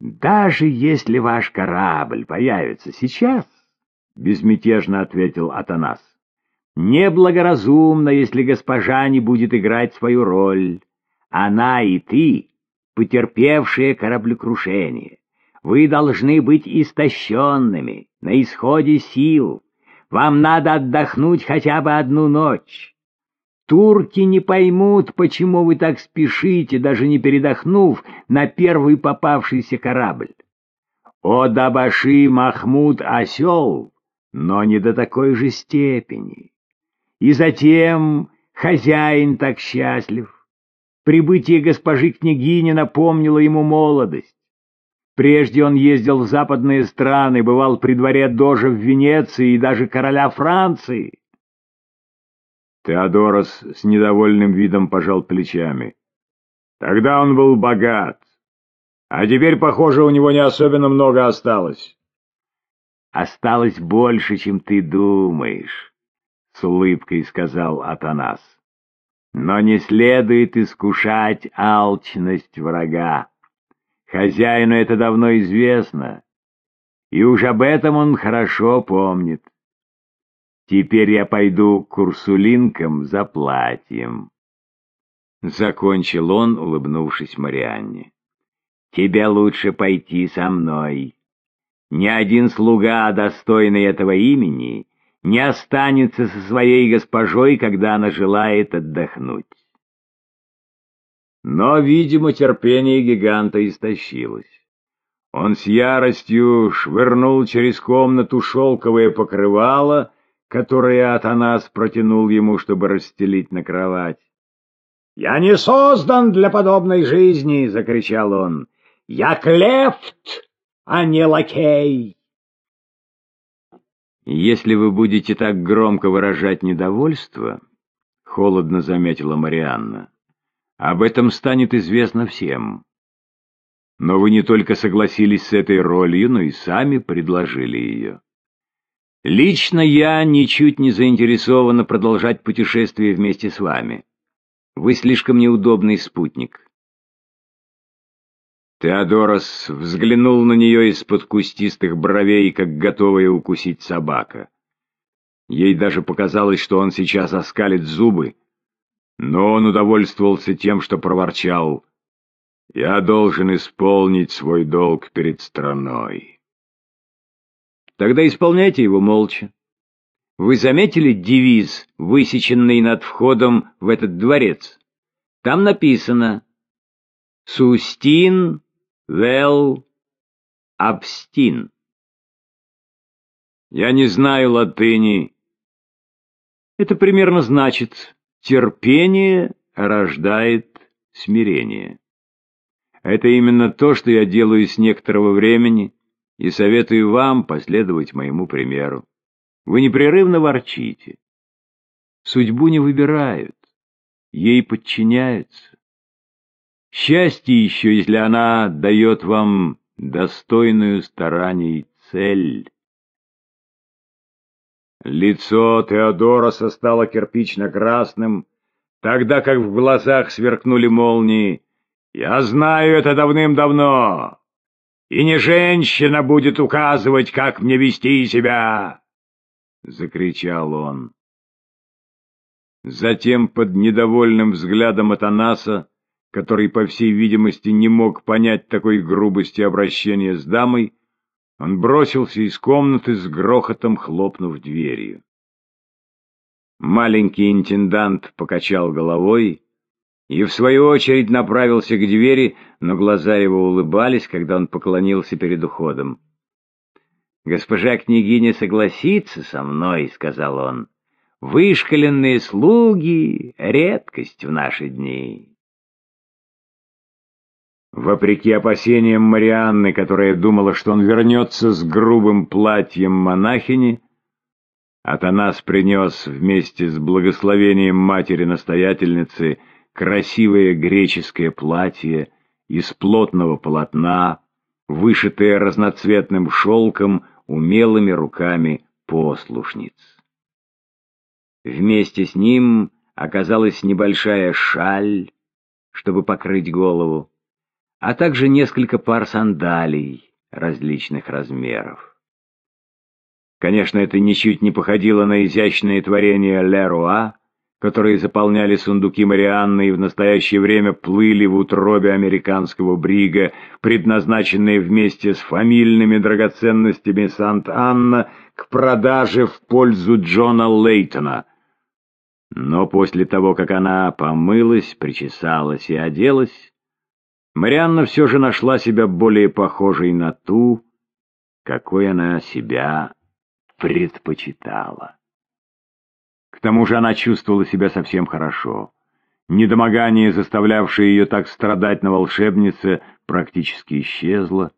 «Даже если ваш корабль появится сейчас, — безмятежно ответил Атанас, — неблагоразумно, если госпожа не будет играть свою роль. Она и ты, потерпевшие кораблекрушение, вы должны быть истощенными, на исходе сил. Вам надо отдохнуть хотя бы одну ночь. Турки не поймут, почему вы так спешите, даже не передохнув на первый попавшийся корабль. О Дабаши Махмуд осел, но не до такой же степени. И затем хозяин так счастлив. Прибытие госпожи княгини напомнило ему молодость. Прежде он ездил в западные страны, бывал при дворе Дожа в Венеции и даже короля Франции. Теодорос с недовольным видом пожал плечами. Тогда он был богат, а теперь, похоже, у него не особенно много осталось. Осталось больше, чем ты думаешь, — с улыбкой сказал Атанас. Но не следует искушать алчность врага. Хозяину это давно известно, и уж об этом он хорошо помнит. Теперь я пойду к Урсулинкам за платьем. Закончил он, улыбнувшись Марианне. Тебе лучше пойти со мной. Ни один слуга, достойный этого имени, не останется со своей госпожой, когда она желает отдохнуть. Но, видимо, терпение гиганта истощилось. Он с яростью швырнул через комнату шелковое покрывало которые Атанас протянул ему, чтобы расстелить на кровать. «Я не создан для подобной жизни!» — закричал он. «Я клефт, а не лакей!» «Если вы будете так громко выражать недовольство, — холодно заметила Марианна, — об этом станет известно всем. Но вы не только согласились с этой ролью, но и сами предложили ее. Лично я ничуть не заинтересована продолжать путешествие вместе с вами. Вы слишком неудобный спутник. Теодорос взглянул на нее из-под кустистых бровей, как готовая укусить собака. Ей даже показалось, что он сейчас оскалит зубы, но он удовольствовался тем, что проворчал. «Я должен исполнить свой долг перед страной». Тогда исполняйте его молча. Вы заметили девиз, высеченный над входом в этот дворец? Там написано «Сустин вел абстин». Я не знаю латыни. Это примерно значит «терпение рождает смирение». Это именно то, что я делаю с некоторого времени, и советую вам последовать моему примеру. Вы непрерывно ворчите. Судьбу не выбирают, ей подчиняются. Счастье еще, если она дает вам достойную стараний цель. Лицо Теодороса стало кирпично-красным, тогда как в глазах сверкнули молнии. «Я знаю это давным-давно!» И не женщина будет указывать, как мне вести себя!» — закричал он. Затем под недовольным взглядом Атанаса, который, по всей видимости, не мог понять такой грубости обращения с дамой, он бросился из комнаты с грохотом, хлопнув дверью. Маленький интендант покачал головой и в свою очередь направился к двери, но глаза его улыбались, когда он поклонился перед уходом. «Госпожа княгиня согласится со мной», — сказал он. «Вышкаленные слуги — редкость в наши дни». Вопреки опасениям Марианны, которая думала, что он вернется с грубым платьем монахини, Атанас принес вместе с благословением матери-настоятельницы — красивое греческое платье из плотного полотна, вышитое разноцветным шелком умелыми руками послушниц. Вместе с ним оказалась небольшая шаль, чтобы покрыть голову, а также несколько пар сандалий различных размеров. Конечно, это ничуть не походило на изящные творения Леруа, которые заполняли сундуки Марианны и в настоящее время плыли в утробе американского брига, предназначенные вместе с фамильными драгоценностями Сант-Анна к продаже в пользу Джона Лейтона. Но после того, как она помылась, причесалась и оделась, Марианна все же нашла себя более похожей на ту, какой она себя предпочитала. Тому же она чувствовала себя совсем хорошо. Недомогание, заставлявшее ее так страдать на волшебнице, практически исчезло.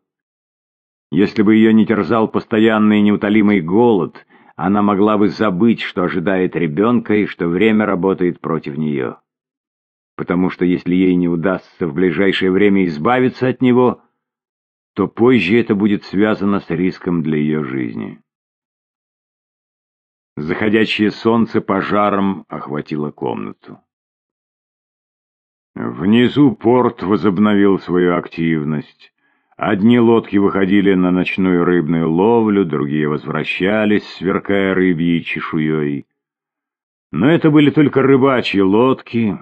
Если бы ее не терзал постоянный неутолимый голод, она могла бы забыть, что ожидает ребенка и что время работает против нее. Потому что если ей не удастся в ближайшее время избавиться от него, то позже это будет связано с риском для ее жизни. Заходящее солнце пожаром охватило комнату. Внизу порт возобновил свою активность. Одни лодки выходили на ночную рыбную ловлю, другие возвращались, сверкая рыбьей чешуей. Но это были только рыбачьи лодки.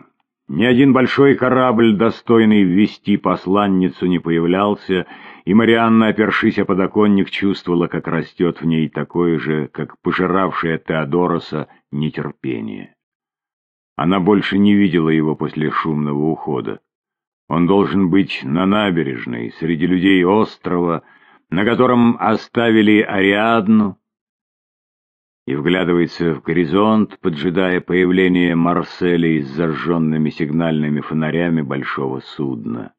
Ни один большой корабль, достойный ввести посланницу, не появлялся, и Марианна, опершись о подоконник, чувствовала, как растет в ней такое же, как пожиравшее Теодороса, нетерпение. Она больше не видела его после шумного ухода. Он должен быть на набережной, среди людей острова, на котором оставили Ариадну, и вглядывается в горизонт, поджидая появление Марселей с зажженными сигнальными фонарями большого судна.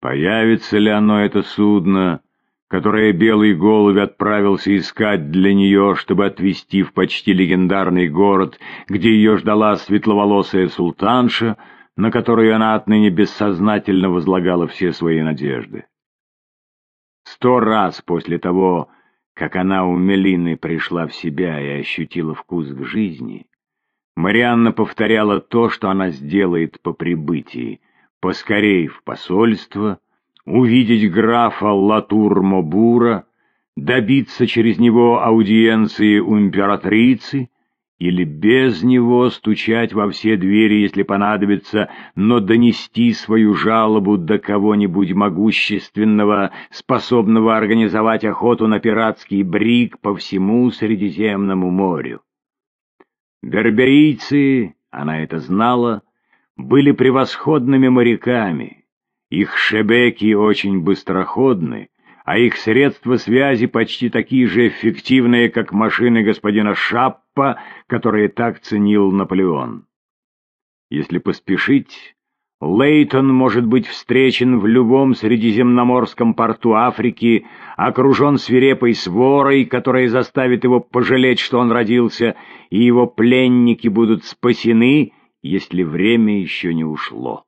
Появится ли оно, это судно, которое белый голубь отправился искать для нее, чтобы отвезти в почти легендарный город, где ее ждала светловолосая султанша, на которую она отныне бессознательно возлагала все свои надежды. Сто раз после того, как она у Мелины пришла в себя и ощутила вкус к жизни, Марианна повторяла то, что она сделает по прибытии — поскорей в посольство, увидеть графа Латур-Мобура, добиться через него аудиенции у императрицы или без него стучать во все двери, если понадобится, но донести свою жалобу до кого-нибудь могущественного, способного организовать охоту на пиратский бриг по всему Средиземному морю. Берберийцы, она это знала, были превосходными моряками. Их шебеки очень быстроходны, а их средства связи почти такие же эффективные, как машины господина Шаппа, которые так ценил Наполеон. Если поспешить, Лейтон может быть встречен в любом средиземноморском порту Африки, окружен свирепой сворой, которая заставит его пожалеть, что он родился, и его пленники будут спасены, если время еще не ушло.